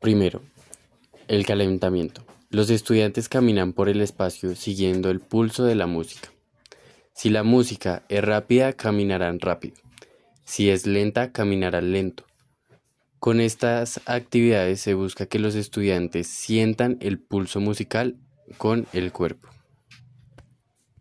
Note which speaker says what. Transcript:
Speaker 1: Primero, el calentamiento. Los estudiantes caminan por el espacio siguiendo el pulso de la música. Si la música es rápida, caminarán rápido. Si es lenta, caminarán lento. Con estas actividades se busca que los estudiantes sientan el pulso musical con el cuerpo.